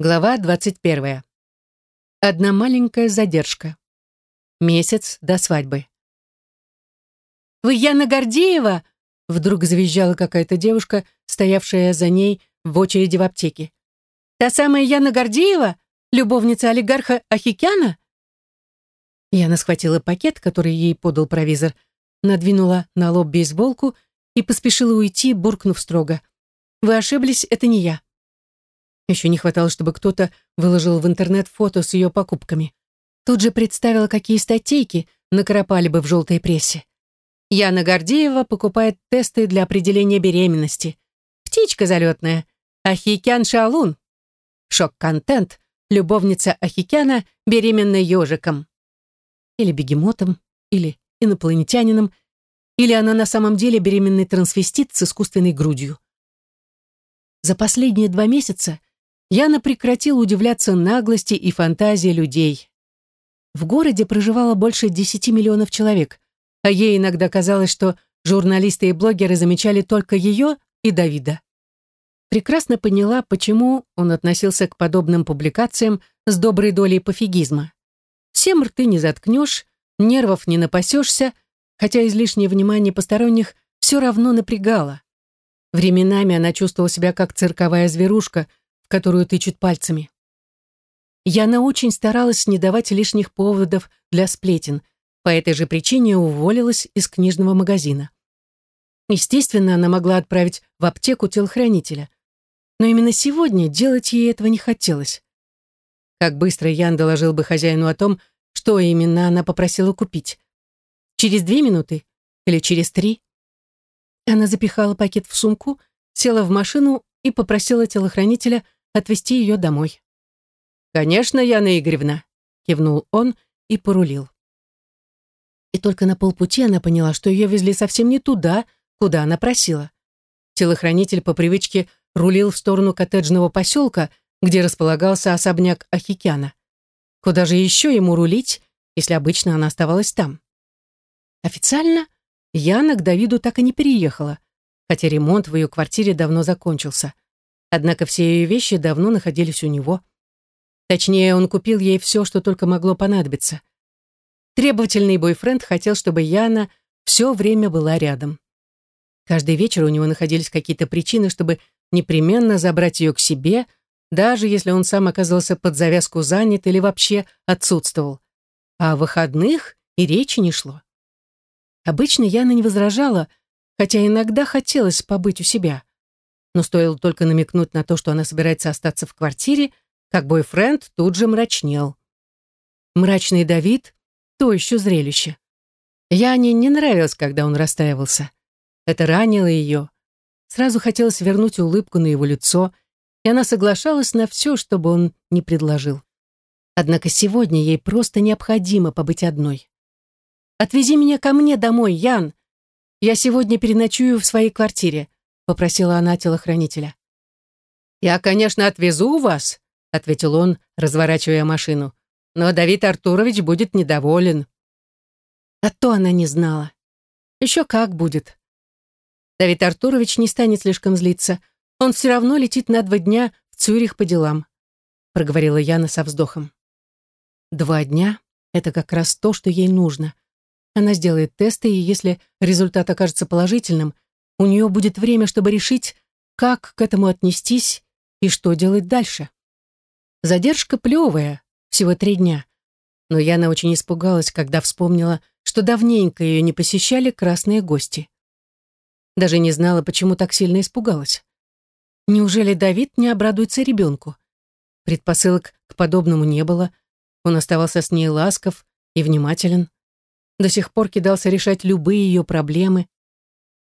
Глава 21. Одна маленькая задержка. Месяц до свадьбы. «Вы Яна Гордеева?» Вдруг завизжала какая-то девушка, стоявшая за ней в очереди в аптеке. «Та самая Яна Гордеева? Любовница олигарха Ахикяна?» Яна схватила пакет, который ей подал провизор, надвинула на лоб бейсболку и поспешила уйти, буркнув строго. «Вы ошиблись, это не я». Еще не хватало, чтобы кто-то выложил в интернет фото с ее покупками. Тут же представила, какие статейки накропали бы в желтой прессе. Яна Гордеева покупает тесты для определения беременности. Птичка залетная. Ахикян Шалун. Шок-контент. Любовница Ахикяна беременна ежиком. Или бегемотом, или инопланетянином, или она на самом деле беременный трансвестит с искусственной грудью. За последние два месяца Яна прекратила удивляться наглости и фантазии людей. В городе проживало больше 10 миллионов человек, а ей иногда казалось, что журналисты и блогеры замечали только ее и Давида. Прекрасно поняла, почему он относился к подобным публикациям с доброй долей пофигизма. Всем рты не заткнешь, нервов не напасешься, хотя излишнее внимание посторонних все равно напрягало. Временами она чувствовала себя как цирковая зверушка, которую тычут пальцами. Яна очень старалась не давать лишних поводов для сплетен, по этой же причине уволилась из книжного магазина. Естественно, она могла отправить в аптеку телохранителя, но именно сегодня делать ей этого не хотелось. Как быстро Ян доложил бы хозяину о том, что именно она попросила купить. Через две минуты или через три? Она запихала пакет в сумку, села в машину и попросила телохранителя отвезти ее домой. «Конечно, Яна Игоревна», — кивнул он и порулил. И только на полпути она поняла, что ее везли совсем не туда, куда она просила. Телохранитель по привычке рулил в сторону коттеджного поселка, где располагался особняк Ахикяна. Куда же еще ему рулить, если обычно она оставалась там? Официально Яна к Давиду так и не переехала, хотя ремонт в ее квартире давно закончился. Однако все ее вещи давно находились у него. Точнее, он купил ей все, что только могло понадобиться. Требовательный бойфренд хотел, чтобы Яна все время была рядом. Каждый вечер у него находились какие-то причины, чтобы непременно забрать ее к себе, даже если он сам оказался под завязку занят или вообще отсутствовал. А о выходных и речи не шло. Обычно Яна не возражала, хотя иногда хотелось побыть у себя но стоило только намекнуть на то, что она собирается остаться в квартире, как бойфренд тут же мрачнел. Мрачный Давид — то еще зрелище. Яне не нравилось, когда он расстраивался. Это ранило ее. Сразу хотелось вернуть улыбку на его лицо, и она соглашалась на все, чтобы он не предложил. Однако сегодня ей просто необходимо побыть одной. «Отвези меня ко мне домой, Ян. Я сегодня переночую в своей квартире попросила она телохранителя. «Я, конечно, отвезу вас», — ответил он, разворачивая машину. «Но Давид Артурович будет недоволен». А то она не знала. Еще как будет. Давид Артурович не станет слишком злиться. Он все равно летит на два дня в Цюрих по делам, проговорила Яна со вздохом. Два дня — это как раз то, что ей нужно. Она сделает тесты, и если результат окажется положительным — у нее будет время, чтобы решить, как к этому отнестись и что делать дальше. Задержка плевая, всего три дня. Но Яна очень испугалась, когда вспомнила, что давненько ее не посещали красные гости. Даже не знала, почему так сильно испугалась. Неужели Давид не обрадуется ребенку? Предпосылок к подобному не было. Он оставался с ней ласков и внимателен. До сих пор кидался решать любые ее проблемы,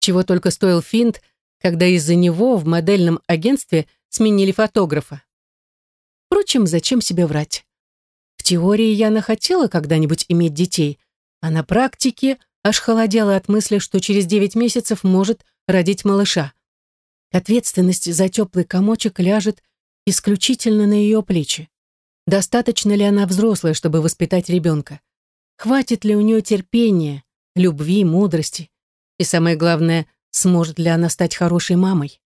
чего только стоил финт, когда из-за него в модельном агентстве сменили фотографа. Впрочем, зачем себе врать? В теории Яна хотела когда-нибудь иметь детей, а на практике аж холодела от мысли, что через 9 месяцев может родить малыша. Ответственность за теплый комочек ляжет исключительно на ее плечи. Достаточно ли она взрослая, чтобы воспитать ребенка? Хватит ли у нее терпения, любви, мудрости? И самое главное, сможет ли она стать хорошей мамой?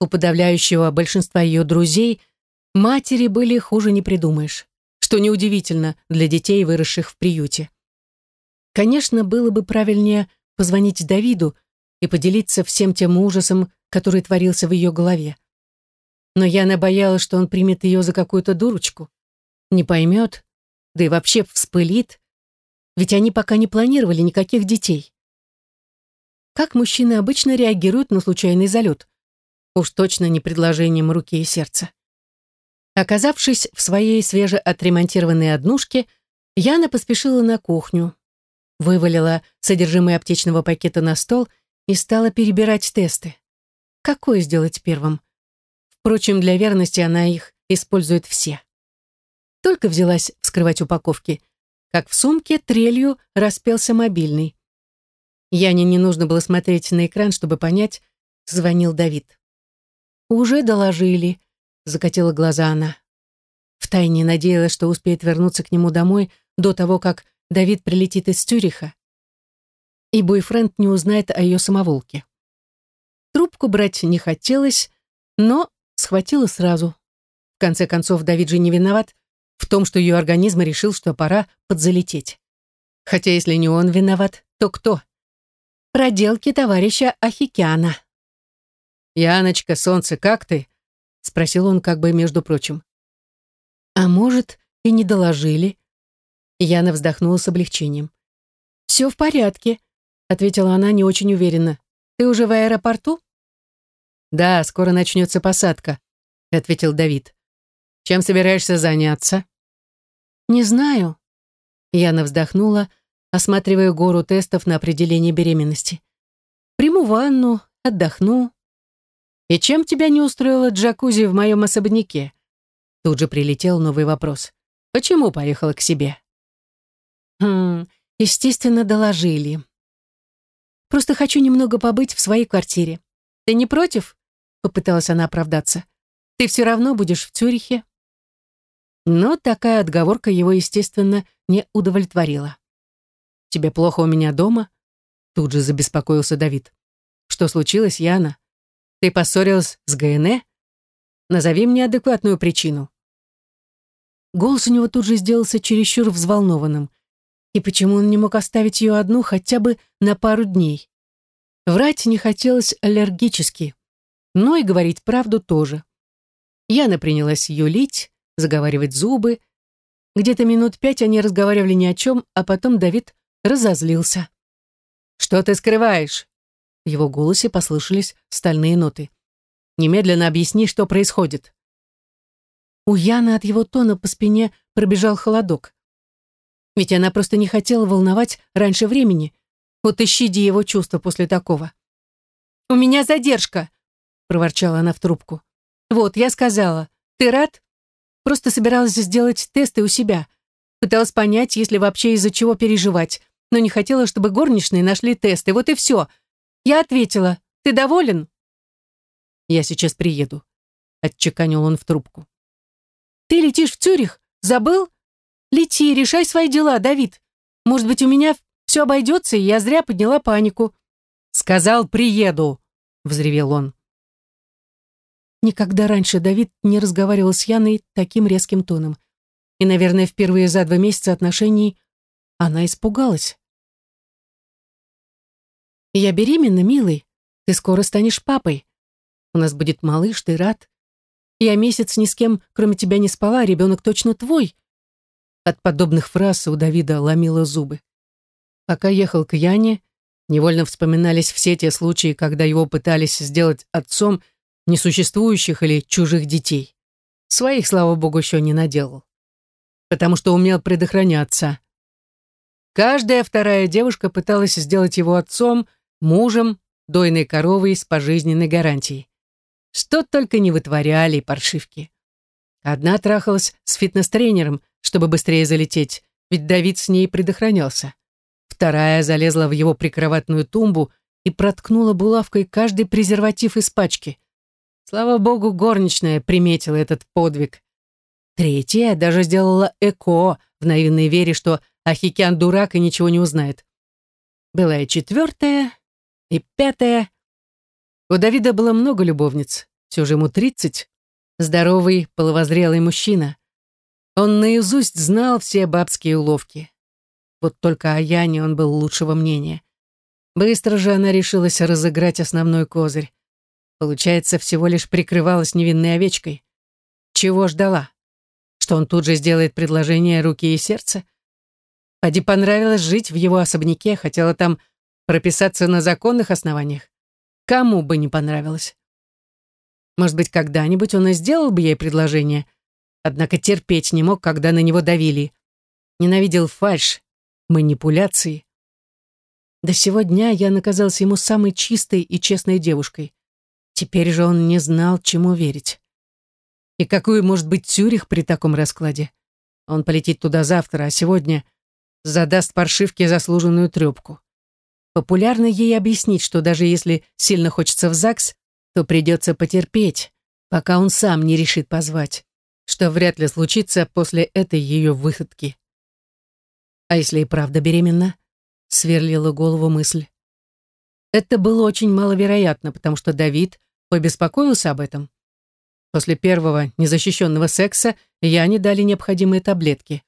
У подавляющего большинства ее друзей Матери были хуже не придумаешь, что неудивительно для детей, выросших в приюте. Конечно, было бы правильнее позвонить Давиду и поделиться всем тем ужасом, который творился в ее голове. Но Яна боялась, что он примет ее за какую-то дурочку, не поймет, да и вообще вспылит, ведь они пока не планировали никаких детей. Как мужчины обычно реагируют на случайный залет? Уж точно не предложением руки и сердца. Оказавшись в своей свежеотремонтированной однушке, Яна поспешила на кухню, вывалила содержимое аптечного пакета на стол и стала перебирать тесты. Какой сделать первым? Впрочем, для верности она их использует все. Только взялась вскрывать упаковки, как в сумке трелью распелся мобильный. Яне не нужно было смотреть на экран, чтобы понять, звонил Давид. «Уже доложили», закатила глаза она. Втайне надеялась, что успеет вернуться к нему домой до того, как Давид прилетит из Цюриха, и бойфренд не узнает о ее самоволке. Трубку брать не хотелось, но схватила сразу. В конце концов, Давид же не виноват в том, что ее организм решил, что пора подзалететь. Хотя если не он виноват, то кто? Проделки товарища Ахикяна. «Яночка, солнце, как ты?» Спросил он как бы между прочим. А может, и не доложили. Яна вздохнула с облегчением. «Все в порядке», — ответила она не очень уверенно. «Ты уже в аэропорту?» «Да, скоро начнется посадка», — ответил Давид. «Чем собираешься заняться?» «Не знаю». Яна вздохнула, осматривая гору тестов на определение беременности. «Приму ванну, отдохну, «И чем тебя не устроила джакузи в моем особняке?» Тут же прилетел новый вопрос. «Почему поехала к себе?» «Хм, естественно, доложили. Просто хочу немного побыть в своей квартире. Ты не против?» Попыталась она оправдаться. «Ты все равно будешь в Цюрихе?» Но такая отговорка его, естественно, не удовлетворила. «Тебе плохо у меня дома?» Тут же забеспокоился Давид. «Что случилось, Яна?» Ты поссорилась с ГНЭ? Назови мне адекватную причину. Голос у него тут же сделался чересчур взволнованным. И почему он не мог оставить ее одну хотя бы на пару дней? Врать не хотелось аллергически, но и говорить правду тоже. Яна принялась юлить, заговаривать зубы. Где-то минут пять они разговаривали ни о чем, а потом Давид разозлился. «Что ты скрываешь? В его голосе послышались стальные ноты. «Немедленно объясни, что происходит». У Яны от его тона по спине пробежал холодок. Ведь она просто не хотела волновать раньше времени. Вот и его чувства после такого. «У меня задержка», — проворчала она в трубку. «Вот, я сказала. Ты рад? Просто собиралась сделать тесты у себя. Пыталась понять, если вообще из-за чего переживать, но не хотела, чтобы горничные нашли тесты. Вот и все. Я ответила, ты доволен? Я сейчас приеду, отчеканил он в трубку. Ты летишь в Цюрих? Забыл? Лети, решай свои дела, Давид. Может быть, у меня все обойдется, и я зря подняла панику. Сказал, приеду, взревел он. Никогда раньше Давид не разговаривал с Яной таким резким тоном. И, наверное, впервые за два месяца отношений она испугалась. «Я беременна, милый. Ты скоро станешь папой. У нас будет малыш, ты рад? Я месяц ни с кем, кроме тебя, не спала, ребенок точно твой». От подобных фраз у Давида ломило зубы. Пока ехал к Яне, невольно вспоминались все те случаи, когда его пытались сделать отцом несуществующих или чужих детей. Своих, слава богу, еще не наделал. Потому что умел предохраняться. Каждая вторая девушка пыталась сделать его отцом, мужем, дойной коровой с пожизненной гарантией. Что только не вытворяли паршивки. Одна трахалась с фитнес-тренером, чтобы быстрее залететь, ведь Давид с ней предохранялся. Вторая залезла в его прикроватную тумбу и проткнула булавкой каждый презерватив из пачки. Слава богу, горничная приметила этот подвиг. Третья даже сделала ЭКО в наивной вере, что Ахикян дурак и ничего не узнает. Была и четвертая, и пятое. У Давида было много любовниц, все же ему тридцать. Здоровый, половозрелый мужчина. Он наизусть знал все бабские уловки. Вот только о Яне он был лучшего мнения. Быстро же она решилась разыграть основной козырь. Получается, всего лишь прикрывалась невинной овечкой. Чего ждала? Что он тут же сделает предложение руки и сердца? Поди понравилось жить в его особняке, хотела там прописаться на законных основаниях. Кому бы не понравилось. Может быть, когда-нибудь он и сделал бы ей предложение, однако терпеть не мог, когда на него давили. Ненавидел фальшь, манипуляции. До сего дня я наказался ему самой чистой и честной девушкой. Теперь же он не знал, чему верить. И какой может быть Цюрих при таком раскладе? Он полетит туда завтра, а сегодня задаст паршивке заслуженную трепку. Популярно ей объяснить, что даже если сильно хочется в ЗАГС, то придется потерпеть, пока он сам не решит позвать, что вряд ли случится после этой ее выходки. А если и правда беременна? сверлила голову мысль. Это было очень маловероятно, потому что Давид побеспокоился об этом. После первого незащищенного секса я не дали необходимые таблетки.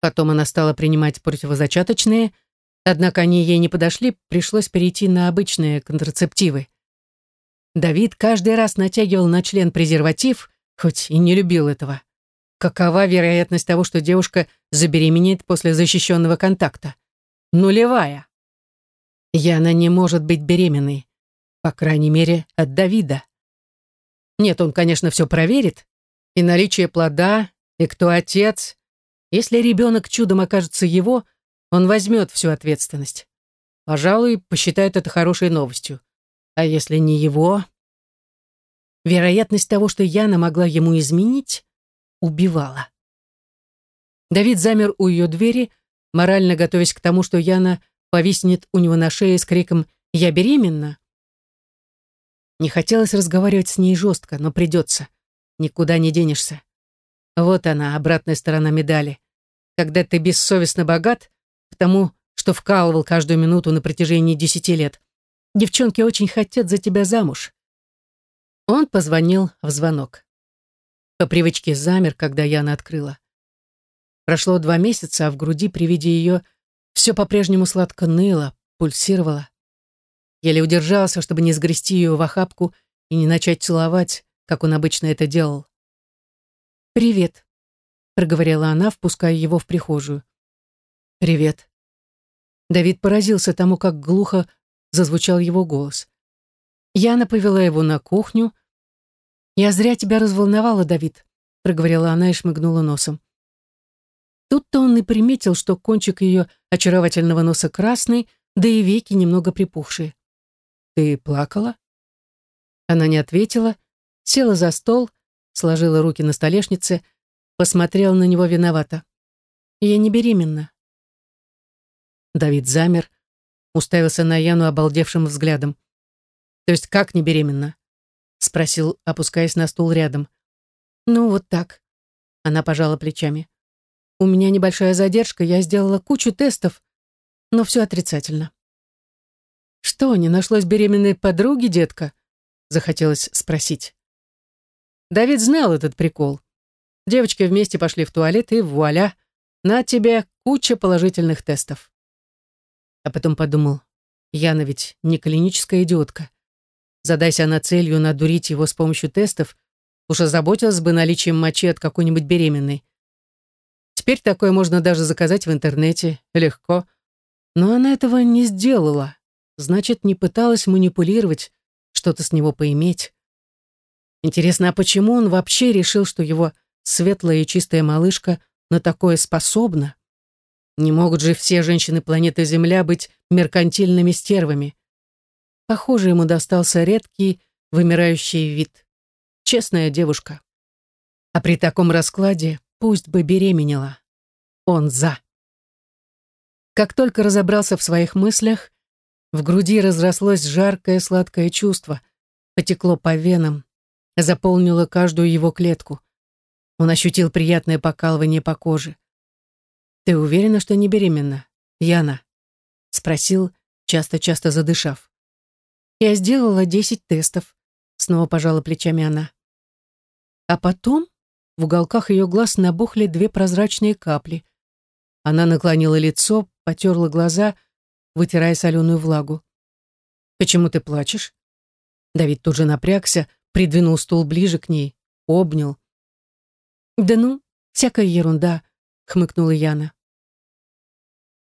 Потом она стала принимать противозачаточные, однако они ей не подошли, пришлось перейти на обычные контрацептивы. Давид каждый раз натягивал на член презерватив, хоть и не любил этого. Какова вероятность того, что девушка забеременеет после защищенного контакта? нулевая. Яна не может быть беременной, по крайней мере, от Давида. Нет, он, конечно, все проверит, и наличие плода, и кто отец. Если ребенок чудом окажется его, он возьмет всю ответственность. Пожалуй, посчитает это хорошей новостью. А если не его? Вероятность того, что Яна могла ему изменить, убивала. Давид замер у ее двери, морально готовясь к тому, что Яна повиснет у него на шее с криком «Я беременна!». Не хотелось разговаривать с ней жестко, но придется. Никуда не денешься. Вот она, обратная сторона медали. Когда ты бессовестно богат, потому что вкалывал каждую минуту на протяжении десяти лет, девчонки очень хотят за тебя замуж. Он позвонил в звонок. По привычке замер, когда Яна открыла. Прошло два месяца, а в груди при виде ее все по-прежнему сладко ныло, пульсировало. Еле удержался, чтобы не сгрести ее в охапку и не начать целовать, как он обычно это делал. «Привет», — проговорила она, впуская его в прихожую. «Привет». Давид поразился тому, как глухо зазвучал его голос. Яна повела его на кухню. «Я зря тебя разволновала, Давид», — проговорила она и шмыгнула носом. Тут-то он и приметил, что кончик ее очаровательного носа красный, да и веки немного припухшие. «Ты плакала?» Она не ответила, села за стол, сложила руки на столешнице, посмотрела на него виновато. «Я не беременна». Давид замер, уставился на Яну обалдевшим взглядом. «То есть как не беременна?» спросил, опускаясь на стул рядом. «Ну, вот так». Она пожала плечами. У меня небольшая задержка, я сделала кучу тестов, но все отрицательно. «Что, не нашлось беременной подруги, детка?» Захотелось спросить. Давид знал этот прикол. Девочки вместе пошли в туалет, и вуаля, на тебе куча положительных тестов. А потом подумал, Яна ведь не клиническая идиотка. Задайся она целью надурить его с помощью тестов, уж озаботилась бы наличием мочи от какой-нибудь беременной. Теперь такое можно даже заказать в интернете, легко. Но она этого не сделала. Значит, не пыталась манипулировать, что-то с него поиметь. Интересно, а почему он вообще решил, что его светлая и чистая малышка на такое способна? Не могут же все женщины планеты Земля быть меркантильными стервами. Похоже, ему достался редкий, вымирающий вид. Честная девушка. А при таком раскладе Пусть бы беременела. Он за. Как только разобрался в своих мыслях, в груди разрослось жаркое сладкое чувство, потекло по венам, заполнило каждую его клетку. Он ощутил приятное покалывание по коже. «Ты уверена, что не беременна, Яна?» — спросил, часто-часто задышав. «Я сделала десять тестов», — снова пожала плечами она. А потом в уголках ее глаз набухли две прозрачные капли. Она наклонила лицо, потерла глаза, вытирая соленую влагу. «Почему ты плачешь?» Давид тут же напрягся, придвинул стул ближе к ней, обнял. «Да ну, всякая ерунда», — хмыкнула Яна.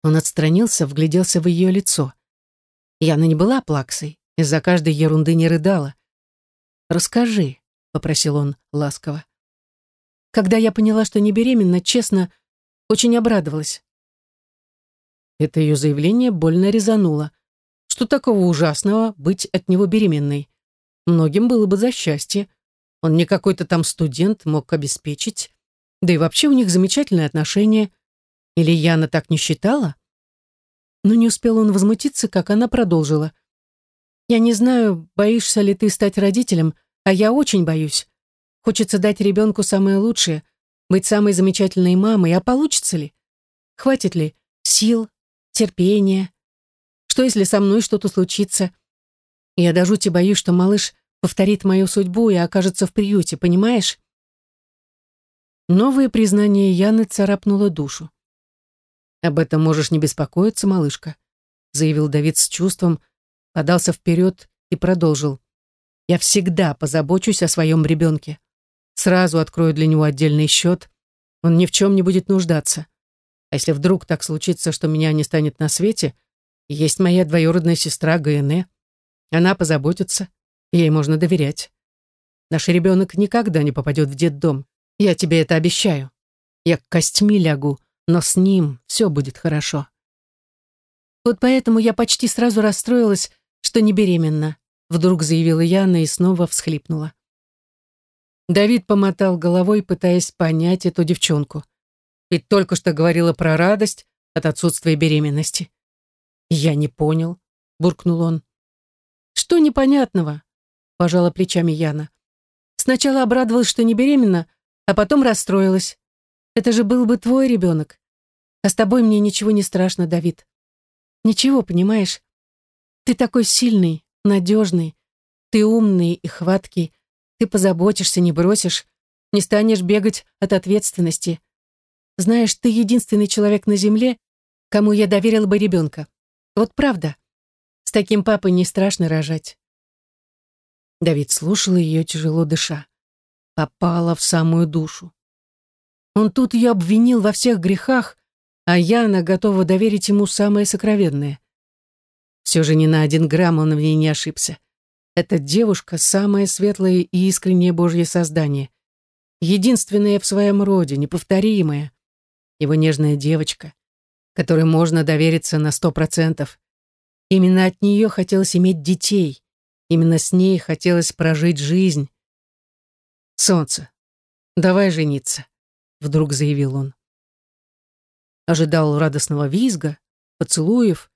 Он отстранился, вгляделся в ее лицо. Яна не была плаксой, из-за каждой ерунды не рыдала. «Расскажи», — попросил он ласково. Когда я поняла, что не беременна, честно, очень обрадовалась. Это ее заявление больно резануло. Что такого ужасного быть от него беременной? Многим было бы за счастье. Он не какой-то там студент мог обеспечить. Да и вообще у них замечательные отношения. Или Яна так не считала? Но не успел он возмутиться, как она продолжила. «Я не знаю, боишься ли ты стать родителем, а я очень боюсь. Хочется дать ребенку самое лучшее, быть самой замечательной мамой, а получится ли? Хватит ли сил, терпения? Что, если со мной что-то случится? Я до жути боюсь, что малыш повторит мою судьбу и окажется в приюте, понимаешь?» Новое признание Яны царапнуло душу. «Об этом можешь не беспокоиться, малышка», заявил Давид с чувством, подался вперед и продолжил. «Я всегда позабочусь о своем ребенке. Сразу открою для него отдельный счет. Он ни в чем не будет нуждаться. А если вдруг так случится, что меня не станет на свете, есть моя двоюродная сестра ГНЭ. Она позаботится, ей можно доверять. Наш ребенок никогда не попадет в детдом. Я тебе это обещаю. Я костьми лягу, но с ним все будет хорошо. Вот поэтому я почти сразу расстроилась, что не беременна, вдруг заявила Яна и снова всхлипнула. Давид помотал головой, пытаясь понять эту девчонку. Ведь только что говорила про радость от отсутствия беременности. «Я не понял», — буркнул он. «Что непонятного?» — пожала плечами Яна. «Сначала обрадовалась, что не беременна, а потом расстроилась. Это же был бы твой ребенок. А с тобой мне ничего не страшно, Давид. Ничего, понимаешь? Ты такой сильный, надежный. Ты умный и хваткий. Ты позаботишься, не бросишь. Не станешь бегать от ответственности. Знаешь, ты единственный человек на земле, кому я доверила бы ребенка. Вот правда. С таким папой не страшно рожать. Давид слушал ее, тяжело дыша. Попала в самую душу. Он тут ее обвинил во всех грехах, а Яна готова доверить ему самое сокровенное. Все же ни на один грамм он в ней не ошибся. Эта девушка — самое светлое и искреннее Божье создание. Единственное в своем роде, неповторимое. Его нежная девочка, которой можно довериться на сто процентов. Именно от нее хотелось иметь детей. Именно с ней хотелось прожить жизнь. «Солнце, давай жениться», вдруг заявил он. Ожидал радостного визга, поцелуев,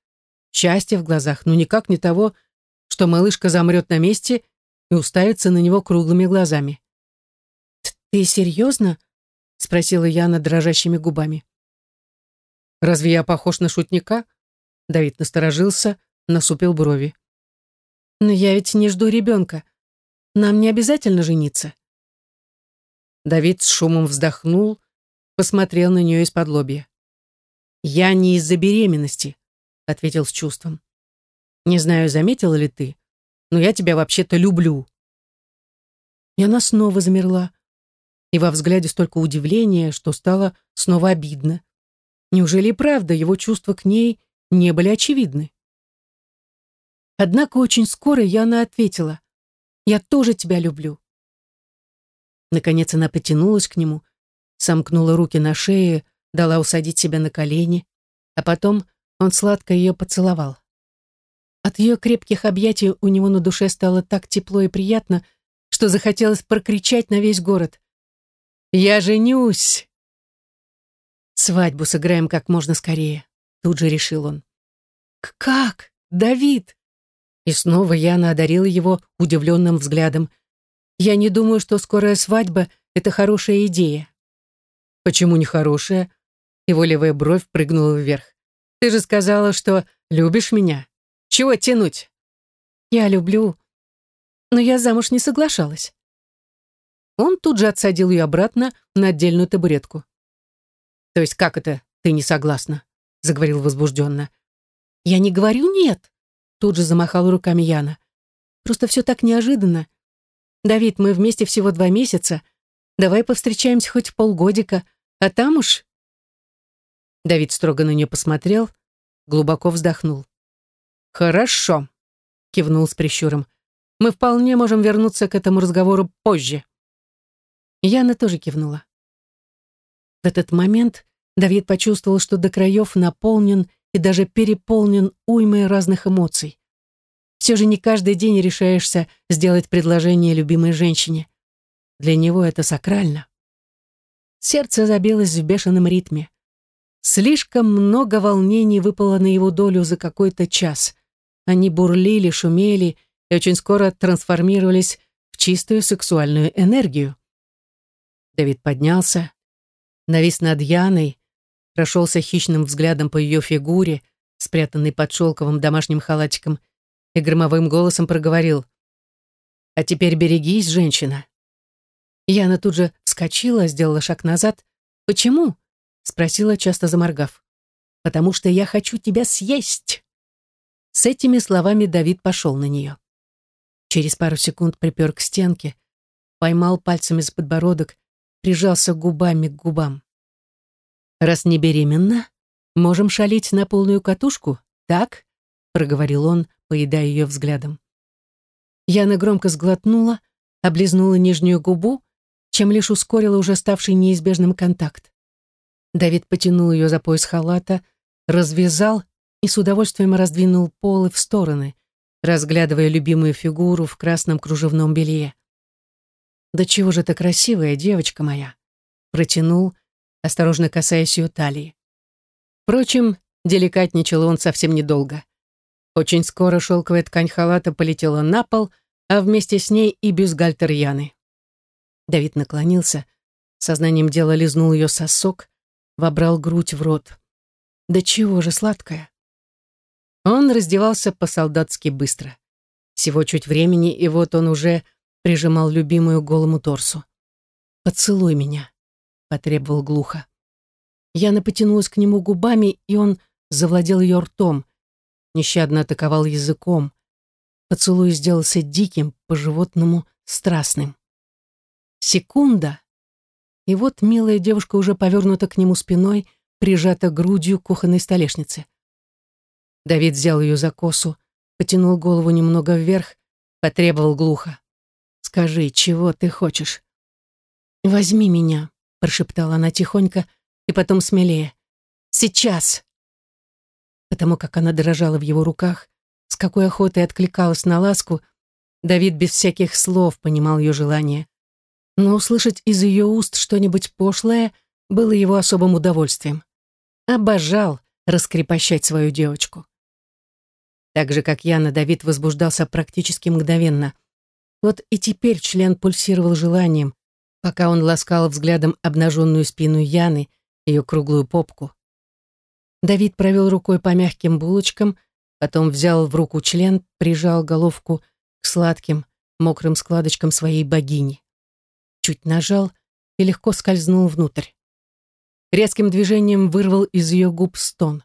счастья в глазах, но никак не того, что малышка замрет на месте и уставится на него круглыми глазами. «Ты серьезно?» — спросила Яна дрожащими губами. «Разве я похож на шутника?» Давид насторожился, насупил брови. «Но я ведь не жду ребенка. Нам не обязательно жениться». Давид с шумом вздохнул, посмотрел на нее из-под лобья. «Я не из-за беременности», — ответил с чувством. «Не знаю, заметила ли ты, но я тебя вообще-то люблю». И она снова замерла, и во взгляде столько удивления, что стало снова обидно. Неужели правда его чувства к ней не были очевидны? Однако очень скоро Яна ответила, «Я тоже тебя люблю». Наконец она потянулась к нему, сомкнула руки на шее, дала усадить себя на колени, а потом он сладко ее поцеловал. От ее крепких объятий у него на душе стало так тепло и приятно, что захотелось прокричать на весь город. «Я женюсь!» «Свадьбу сыграем как можно скорее», — тут же решил он. «Как? Давид?» И снова Яна одарила его удивленным взглядом. Я не думаю, что скорая свадьба — это хорошая идея». «Почему не хорошая?» Его левая бровь прыгнула вверх. «Ты же сказала, что любишь меня. Чего тянуть?» «Я люблю, но я замуж не соглашалась». Он тут же отсадил ее обратно на отдельную табуретку. «То есть как это ты не согласна?» — заговорил возбужденно. «Я не говорю нет», — тут же замахала руками Яна. «Просто все так неожиданно. Давид, мы вместе всего два месяца. Давай повстречаемся хоть полгодика, а там уж...» Давид строго на нее посмотрел, глубоко вздохнул. «Хорошо», — кивнул с прищуром. «Мы вполне можем вернуться к этому разговору позже». Яна тоже кивнула. В этот момент Давид почувствовал, что до краев наполнен и даже переполнен уймой разных эмоций. Все же не каждый день решаешься сделать предложение любимой женщине. Для него это сакрально. Сердце забилось в бешеном ритме. Слишком много волнений выпало на его долю за какой-то час. Они бурлили, шумели и очень скоро трансформировались в чистую сексуальную энергию. Давид поднялся, навис над Яной, прошелся хищным взглядом по ее фигуре, спрятанной под шелковым домашним халатиком, и громовым голосом проговорил. «А теперь берегись, женщина». Яна тут же вскочила, сделала шаг назад. «Почему?» — спросила, часто заморгав. «Потому что я хочу тебя съесть». С этими словами Давид пошел на нее. Через пару секунд припер к стенке, поймал пальцами за подбородок, прижался губами к губам. «Раз не беременна, можем шалить на полную катушку, так?» — проговорил он, поедая ее взглядом. Яна громко сглотнула, облизнула нижнюю губу, чем лишь ускорила уже ставший неизбежным контакт. Давид потянул ее за пояс халата, развязал и с удовольствием раздвинул полы в стороны, разглядывая любимую фигуру в красном кружевном белье. «Да чего же ты красивая, девочка моя!» Протянул, осторожно касаясь ее талии. Впрочем, деликатничал он совсем недолго. Очень скоро шелковая ткань халата полетела на пол, а вместе с ней и бюстгальтер Яны. Давид наклонился, сознанием дела лизнул ее сосок, вобрал грудь в рот. «Да чего же сладкая!» Он раздевался по-солдатски быстро. Всего чуть времени, и вот он уже прижимал любимую голому торсу. «Поцелуй меня», — потребовал глухо. Яна потянулась к нему губами, и он завладел ее ртом, нещадно атаковал языком. Поцелуй сделался диким, по-животному страстным. Секунда, и вот милая девушка уже повернута к нему спиной, прижата грудью к кухонной столешнице. Давид взял ее за косу, потянул голову немного вверх, потребовал глухо. Скажи, чего ты хочешь?» «Возьми меня», — прошептала она тихонько и потом смелее. «Сейчас!» Потому как она дрожала в его руках, с какой охотой откликалась на ласку, Давид без всяких слов понимал ее желание. Но услышать из ее уст что-нибудь пошлое было его особым удовольствием. Обожал раскрепощать свою девочку. Так же, как Яна, Давид возбуждался практически мгновенно. Вот и теперь член пульсировал желанием, пока он ласкал взглядом обнаженную спину Яны, ее круглую попку. Давид провел рукой по мягким булочкам, потом взял в руку член, прижал головку к сладким, мокрым складочкам своей богини. Чуть нажал и легко скользнул внутрь. Резким движением вырвал из ее губ стон.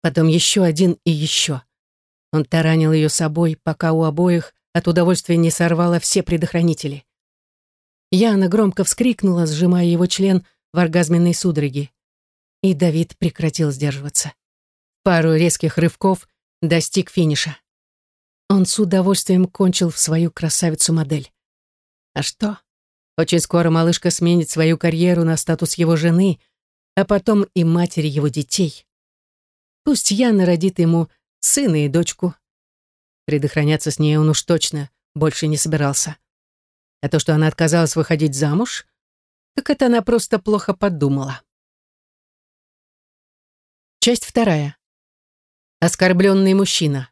Потом еще один и еще. Он таранил ее собой, пока у обоих от удовольствия не сорвала все предохранители. Яна громко вскрикнула, сжимая его член в оргазменной судороге. И Давид прекратил сдерживаться. Пару резких рывков достиг финиша. Он с удовольствием кончил в свою красавицу-модель. А что? Очень скоро малышка сменит свою карьеру на статус его жены, а потом и матери его детей. Пусть Яна родит ему сына и дочку, Предохраняться с ней он уж точно больше не собирался. А то, что она отказалась выходить замуж, так это она просто плохо подумала. Часть вторая. Оскорбленный мужчина.